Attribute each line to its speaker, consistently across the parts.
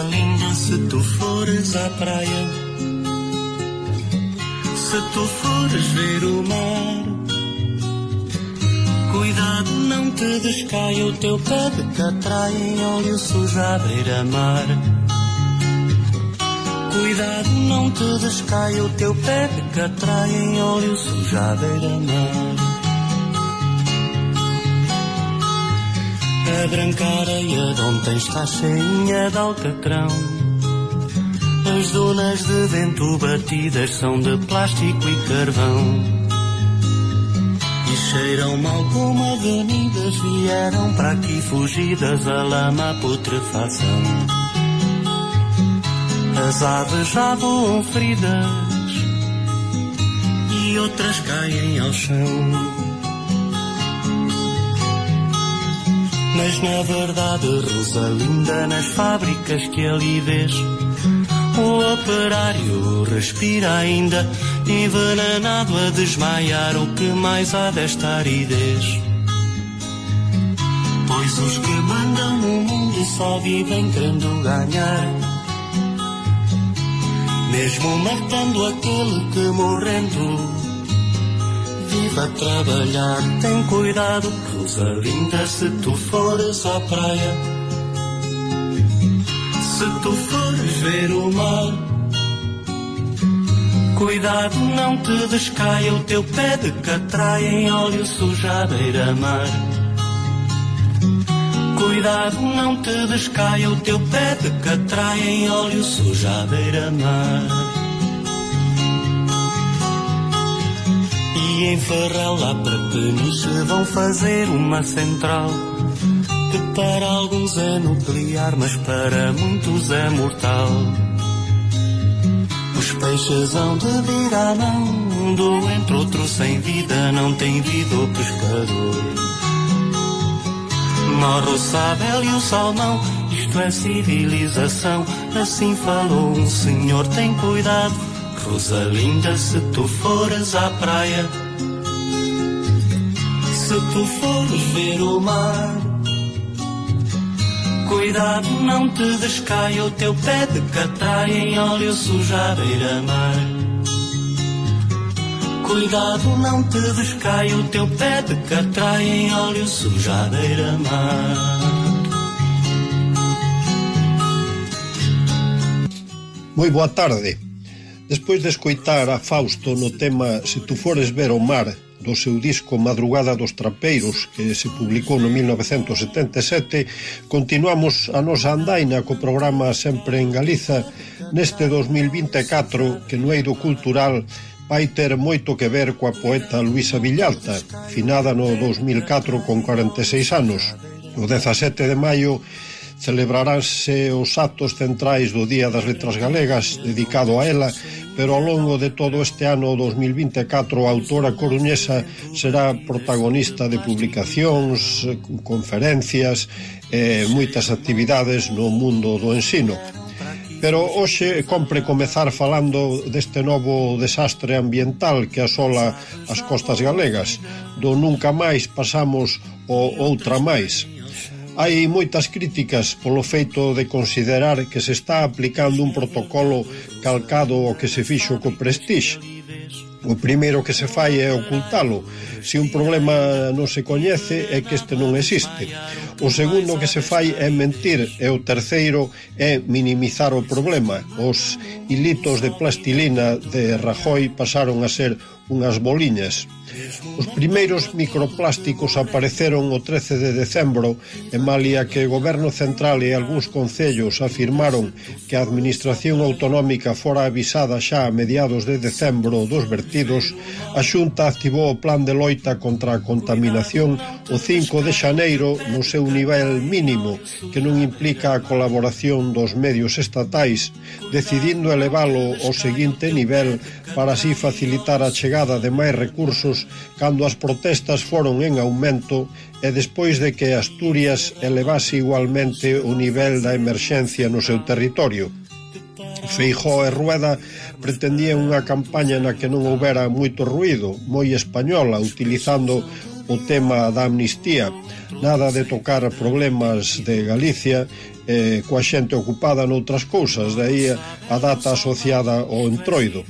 Speaker 1: Rosalinda, se tu fores à praia, se tu fores ver o mar, cuidado, não te descaia o teu pé de catraia em óleo sujo à beira-mar. Cuidado, não te descaia o teu pé de catraia em óleo sujo à beira-mar. A branca areia de ontem está cheinha de alcatrão. As dunas de vento batidas são de plástico e carvão. E cheiram mal como avenidas vieram para aqui fugidas a lama a putrefação. As aves já voam feridas e outras caem ao chão. Mas na verdade, Rosalinda, nas fábricas que ali vês, o operário respira ainda, envenenado a desmaiar. O que mais há desta aridez? Pois os que mandam no mundo só vivem querendo ganhar. Mesmo matando aquele que morrendo viva a trabalhar. Tem cuidado, Rosalinda, se tu fores à praia. Se tu fores ver o mar, cuidado, não te descaia o teu pé de catraia em óleo sujo à beira-mar. Cuidado, não te descaia o teu pé de catraia em óleo sujo à beira-mar. E em Ferrel lá para Peniche vão fazer uma central Que para alguns é nuclear, mas para muitos é mortal. Os peixes hão de vir à mão entre outros sem vida, não tem vida o pescador. Morre o sabel e o salmão, isto é civilização Assim falou um senhor, tem cuidado. Rosalinda, se tu fores à praia se tu fores ver o mar. Cuidado, não te descaia o teu pé de catraia em óleo sujo à beira-mar. Cuidado, não te descaia o teu pé de catraia em óleo sujo à beira-mar.
Speaker 2: Moi boa tarde. Despois de escoitar a Fausto no tema Se tu fores ver o mar do seu disco Madrugada dos Trapeiros, que se publicou no 1977, continuamos a nosa andaina co programa Sempre en Galiza neste 2024 que no eido cultural vai ter moito que ver coa poeta Luisa Villalta, finada no 2004 con 46 anos. O 17 de maio celebraránse os actos centrais do Día das Letras Galegas dedicado a ela pero ao longo de todo este ano 2024 a autora coruñesa será protagonista de publicacións, conferencias e moitas actividades no mundo do ensino. Pero hoxe compre comezar falando deste novo desastre ambiental que asola as costas galegas. Do nunca máis pasamos o outra máis. Hai moitas críticas polo feito de considerar que se está aplicando un protocolo calcado ao que se fixo co Prestige. O primeiro que se fai é ocultalo. Se un problema non se coñece é que este non existe. O segundo que se fai é mentir e o terceiro é minimizar o problema. Os hilitos de plastilina de Rajoy pasaron a ser unhas boliñas. Os primeiros microplásticos apareceron o 13 de decembro e malia que o goberno central e algúns concellos afirmaron que a administración autonómica fora avisada xa a mediados de decembro dos vertidos, a Xunta activou o plan de loita contra a contaminación o 5 de xaneiro no seu nivel mínimo, que non implica a colaboración dos medios estatais, decidindo elevalo ao seguinte nivel para así facilitar a chegada chegada de máis recursos cando as protestas foron en aumento e despois de que Asturias elevase igualmente o nivel da emerxencia no seu territorio. Feijó e Rueda pretendían unha campaña na que non houbera moito ruido, moi española, utilizando o tema da amnistía, nada de tocar problemas de Galicia eh, coa xente ocupada noutras cousas, de aí a data asociada ao entroido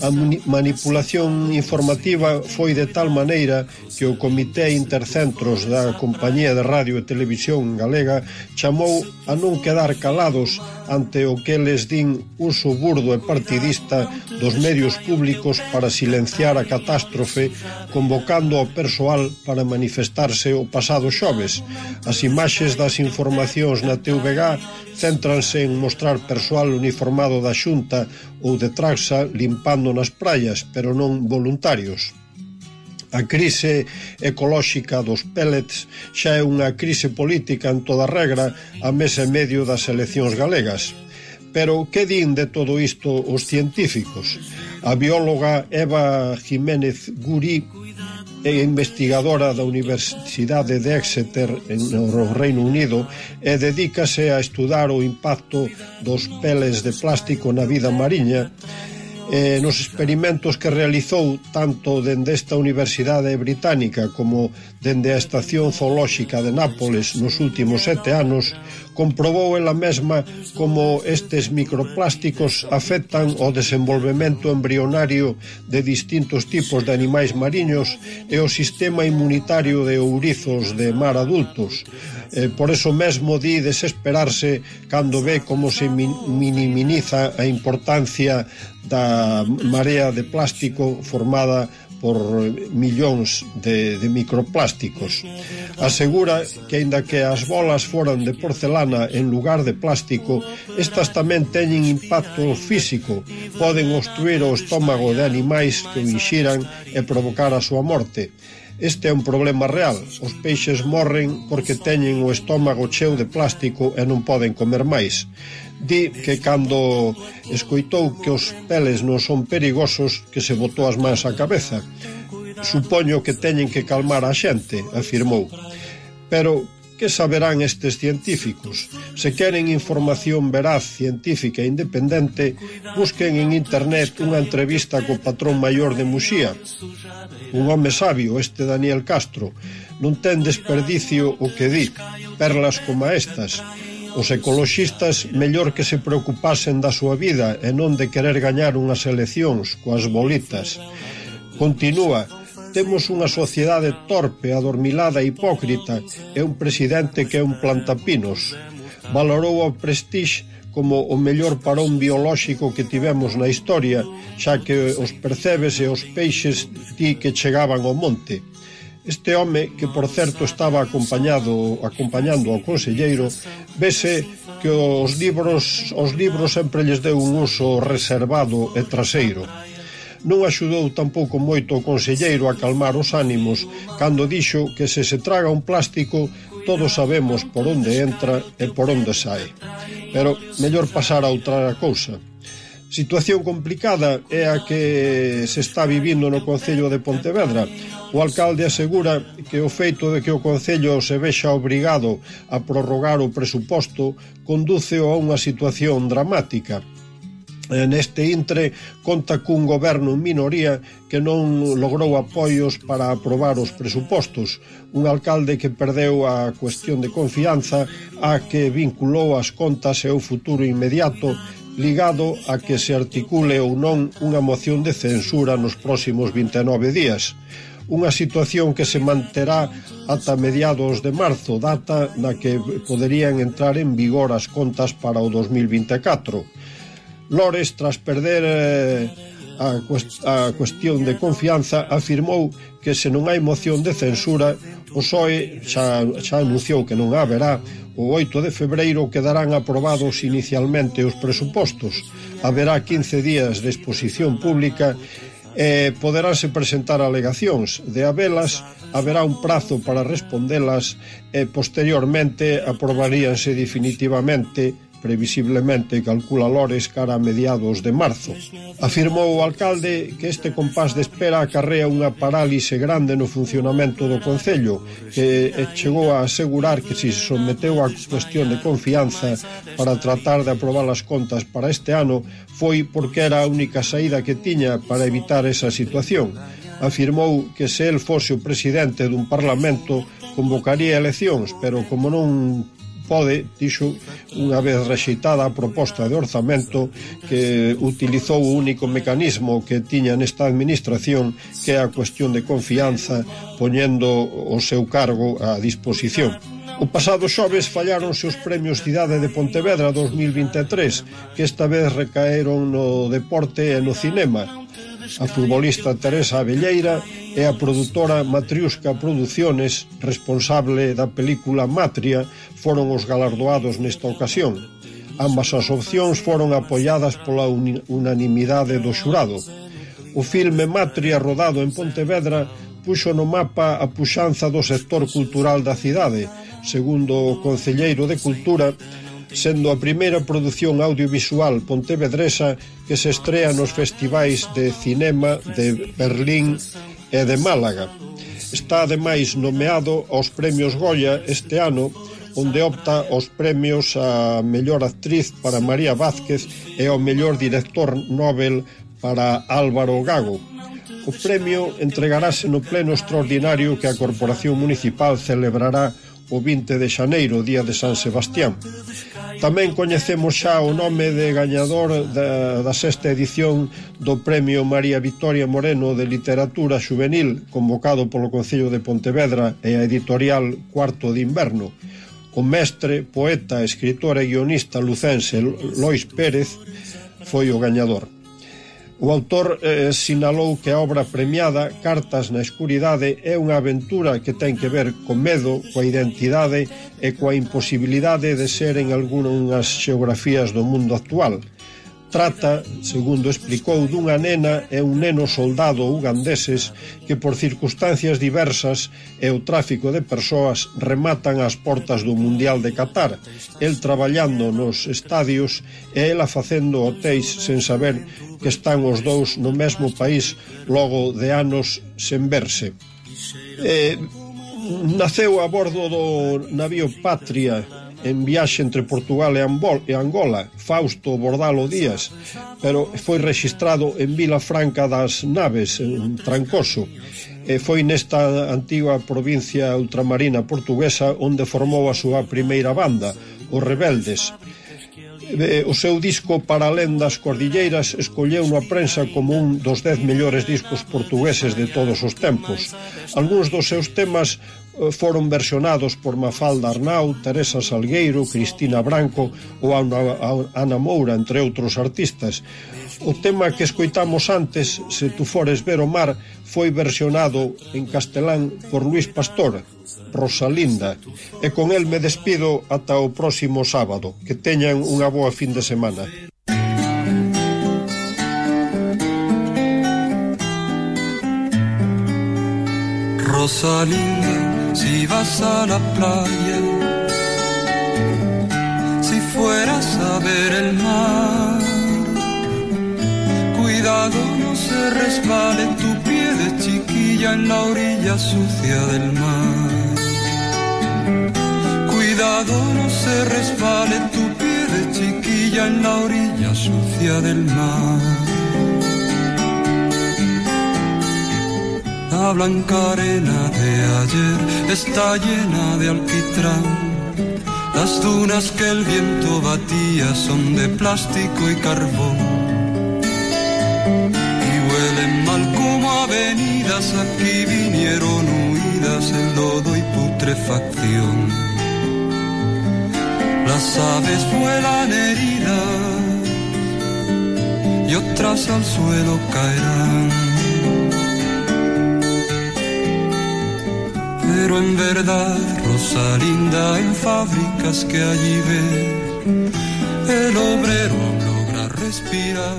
Speaker 2: a manipulación informativa foi de tal maneira que o Comité Intercentros da Compañía de Radio e Televisión Galega chamou a non quedar calados ante o que les din uso burdo e partidista dos medios públicos para silenciar a catástrofe convocando ao persoal para manifestarse o pasado xoves. As imaxes das informacións na TVG céntranse en mostrar persoal uniformado da Xunta ou de Traxa limpando nas praias, pero non voluntarios. A crise ecolóxica dos pellets xa é unha crise política en toda regra a mes e medio das eleccións galegas. Pero que din de todo isto os científicos? A bióloga Eva Jiménez Guri é investigadora da Universidade de Exeter no Reino Unido e dedícase a estudar o impacto dos peles de plástico na vida mariña eh, nos experimentos que realizou tanto dende esta Universidade Británica como dende a Estación Zoolóxica de Nápoles nos últimos sete anos, comprobou ela mesma como estes microplásticos afectan o desenvolvemento embrionario de distintos tipos de animais mariños e o sistema inmunitario de ourizos de mar adultos. Eh, por eso mesmo di desesperarse cando ve como se minimiza a importancia da marea de plástico formada por millóns de, de microplásticos. Asegura que, aínda que as bolas foran de porcelana en lugar de plástico, estas tamén teñen impacto físico, poden obstruir o estómago de animais que o inxiran e provocar a súa morte. Este é un problema real. Os peixes morren porque teñen o estómago cheo de plástico e non poden comer máis. Di que cando escoitou que os peles non son perigosos, que se botou as mans á cabeza. Supoño que teñen que calmar a xente, afirmou. Pero que saberán estes científicos? Se queren información veraz, científica e independente, busquen en internet unha entrevista co patrón maior de Muxía. Un home sabio, este Daniel Castro, non ten desperdicio o que di, perlas como estas, Os ecoloxistas mellor que se preocupasen da súa vida e non de querer gañar unhas eleccións coas bolitas. Continúa, Temos unha sociedade torpe, adormilada e hipócrita e un presidente que é un plantapinos. Valorou o Prestige como o mellor parón biolóxico que tivemos na historia, xa que os percebes e os peixes ti que chegaban ao monte. Este home, que por certo estaba acompañado acompañando ao conselleiro, vese que os libros os libros sempre lles deu un uso reservado e traseiro non axudou tampouco moito o conselleiro a calmar os ánimos cando dixo que se se traga un plástico todos sabemos por onde entra e por onde sae. Pero mellor pasar a outra cousa. Situación complicada é a que se está vivindo no Concello de Pontevedra. O alcalde asegura que o feito de que o Concello se vexa obrigado a prorrogar o presuposto conduce a unha situación dramática. Eh, neste intre conta cun goberno en minoría que non logrou apoios para aprobar os presupostos, un alcalde que perdeu a cuestión de confianza a que vinculou as contas e o futuro inmediato ligado a que se articule ou non unha moción de censura nos próximos 29 días unha situación que se manterá ata mediados de marzo, data na que poderían entrar en vigor as contas para o 2024. Lores, tras perder eh, a, cuest a cuestión de confianza, afirmou que se non hai moción de censura, o PSOE xa, xa anunciou que non haberá o 8 de febreiro quedarán aprobados inicialmente os presupostos. Haberá 15 días de exposición pública eh, e poderánse presentar alegacións. De habelas, haberá un prazo para respondelas e posteriormente aprobaríanse definitivamente previsiblemente calcula Lores cara a mediados de marzo. Afirmou o alcalde que este compás de espera acarrea unha parálise grande no funcionamento do Concello, que eh, chegou a asegurar que se someteu a cuestión de confianza para tratar de aprobar as contas para este ano foi porque era a única saída que tiña para evitar esa situación. Afirmou que se el fose o presidente dun parlamento convocaría eleccións, pero como non pode, dixo, unha vez rexeitada a proposta de orzamento que utilizou o único mecanismo que tiña nesta administración que é a cuestión de confianza poñendo o seu cargo a disposición. O pasado xoves fallaron os premios Cidade de Pontevedra 2023, que esta vez recaeron no deporte e no cinema, a futbolista Teresa Abelleira e a produtora Matriusca Produciones, responsable da película Matria, foron os galardoados nesta ocasión. Ambas as opcións foron apoiadas pola unanimidade do xurado. O filme Matria rodado en Pontevedra puxo no mapa a puxanza do sector cultural da cidade, segundo o Concelleiro de Cultura, sendo a primeira produción audiovisual pontevedresa que se estrea nos festivais de cinema de Berlín e de Málaga. Está ademais nomeado aos Premios Goya este ano, onde opta os premios a mellor actriz para María Vázquez e ao mellor director Nobel para Álvaro Gago. O premio entregarase no pleno extraordinario que a Corporación Municipal celebrará o 20 de xaneiro, día de San Sebastián. Tamén coñecemos xa o nome de gañador da, da sexta edición do Premio María Victoria Moreno de Literatura Juvenil, convocado polo Concello de Pontevedra e a editorial Cuarto de Inverno. O mestre, poeta, escritor e guionista lucense Lois Pérez foi o gañador. O autor eh, sinalou que a obra premiada Cartas na escuridade é unha aventura que ten que ver co medo, coa identidade e coa imposibilidade de ser en algunhas xeografías do mundo actual. Trata, segundo explicou, dunha nena e un neno soldado ugandeses que por circunstancias diversas e o tráfico de persoas rematan as portas do Mundial de Qatar, el traballando nos estadios e ela facendo hotéis sen saber que están os dous no mesmo país logo de anos sen verse. Eh, naceu a bordo do navío Patria en viaxe entre Portugal e, Ambol, e Angola, Fausto Bordalo Díaz, pero foi registrado en Vila Franca das Naves, en Trancoso, e foi nesta antiga provincia ultramarina portuguesa onde formou a súa primeira banda, os Rebeldes, o seu disco para alén das cordilleiras escolleu a prensa como un dos dez mellores discos portugueses de todos os tempos. Algúns dos seus temas Eh, foron versionados por Mafalda Arnau, Teresa Salgueiro, Cristina Branco ou Ana, Ana Moura, entre outros artistas. O tema que escoitamos antes, Se tu fores ver o mar, foi versionado en castelán por Luis Pastor, Rosalinda. E con el me despido ata o próximo sábado. Que teñan unha boa fin de semana.
Speaker 3: Rosalinda si vas a la playa, si fueras a ver el mar, cuidado no se resbale tu pie de chiquilla en la orilla sucia del mar. Cuidado no se resbale tu pie de chiquilla en la orilla sucia del mar. La blanca arena de ayer está llena de alquitrán. Las dunas que el viento batía son de plástico y carbón. Y huelen mal como avenidas, aquí vinieron huidas el lodo y putrefacción. Las aves vuelan heridas y otras al suelo caerán. pero en verdad, Rosalinda, en fábricas que allí ves, el obrero logra respirar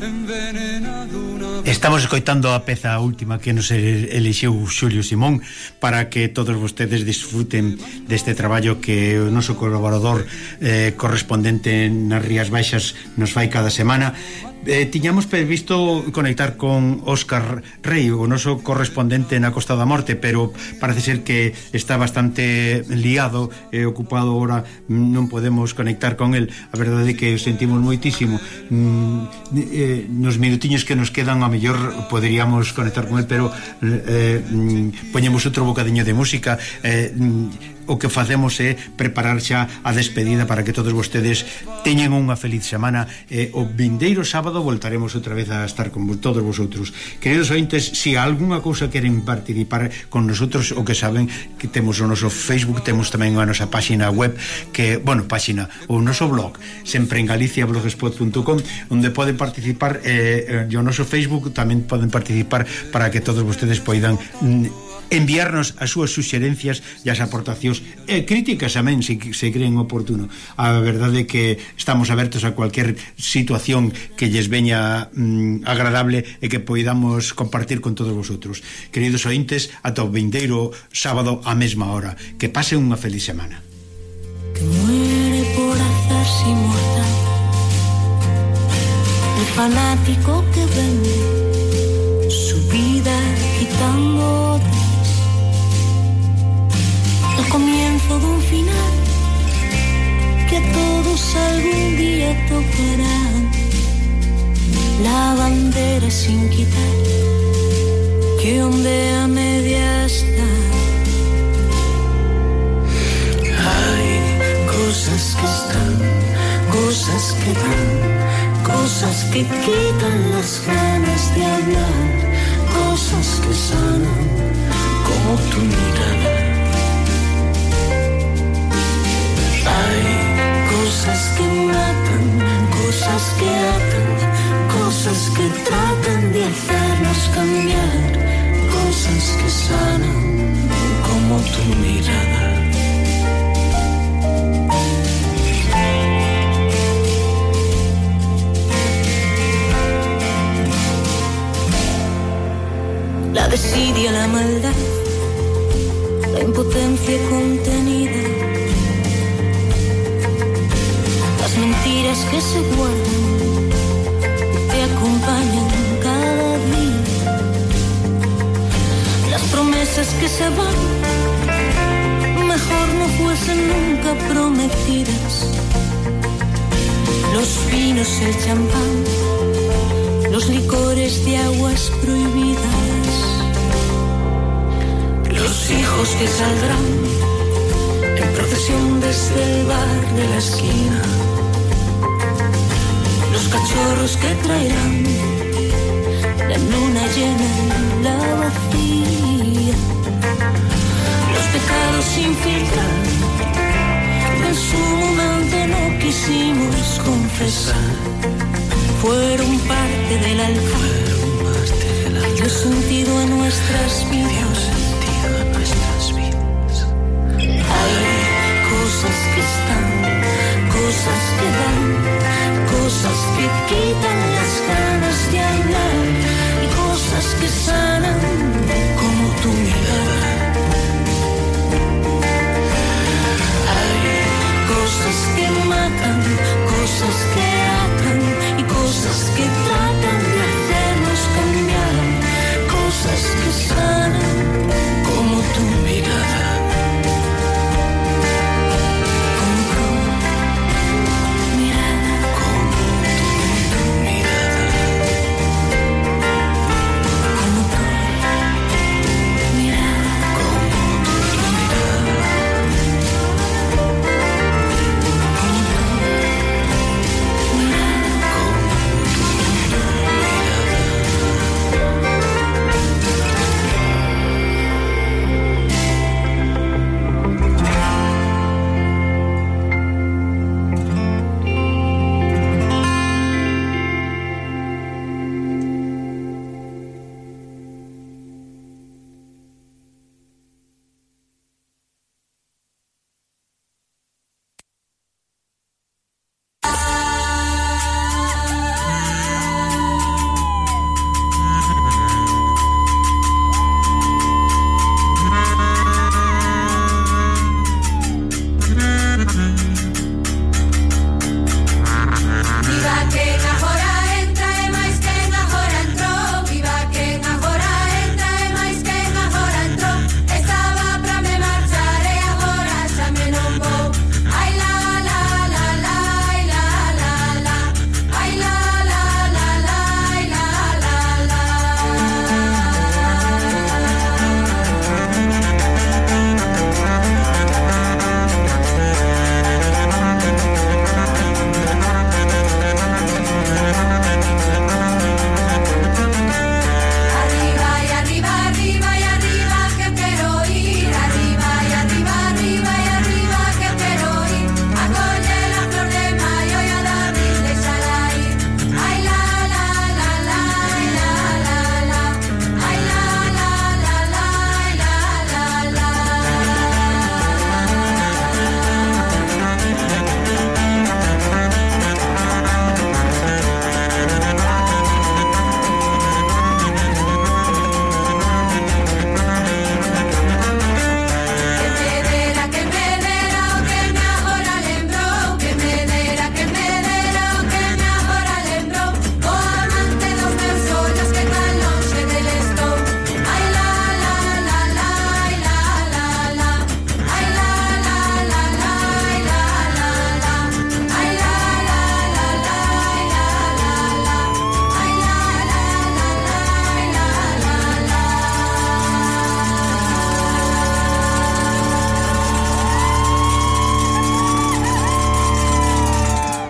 Speaker 3: envenenado.
Speaker 4: Estamos escoitando a peza última que nos elixeu Xulio Simón para que todos vostedes disfruten deste traballo que o noso colaborador eh, correspondente nas Rías Baixas nos fai cada semana eh, tiñamos previsto conectar con Óscar Rey, o noso correspondente na Costa da Morte, pero parece ser que está bastante liado e eh, ocupado ora, non podemos conectar con el. A verdade é que sentimos moitísimo. Mm, eh, nos minutiños que nos quedan a mellor poderíamos conectar con el, pero eh, eh mm, poñemos outro bocadiño de música. Eh, mm, o que facemos é preparar xa a despedida para que todos vostedes teñen unha feliz semana e o vindeiro sábado voltaremos outra vez a estar con todos vosotros. Queridos ointes, se algunha cousa queren participar con nosotros o que saben que temos o noso Facebook temos tamén a nosa páxina web que, bueno, páxina, o noso blog sempre en Galicia, blogspot.com onde poden participar eh, e o noso Facebook tamén poden participar para que todos vostedes poidan mm, enviarnos as súas suxerencias e as aportacións. E críticas amén se, se creen oportuno. A verdade é que estamos abertos a cualquier situación que lles veña mm, agradable e que poidamos compartir con todos vosotros. Queridos ointes, ata o vindeiro sábado a mesma hora. Que pase unha feliz semana.
Speaker 5: Que muere por azar si muerta el fanático que vende que todos algún día tocará. La bandera sin quitar que ondea media está.
Speaker 1: Hay cosas que están, cosas que dan, cosas que quitan las ganas de hablar, cosas que sanan como tu mirada Hay cosas que matan, cosas que atan, cosas que tratan de hacernos cambiar, cosas que sanan como tu mirada.
Speaker 5: Los vinos, el champán, los licores de aguas prohibidas. Los hijos que saldrán en procesión desde el bar de la esquina cachorros que traerán la luna llena la vacía, los pecados sin filtrar en su momento no quisimos confesar, fueron parte del altar, dio sentido a nuestras vidas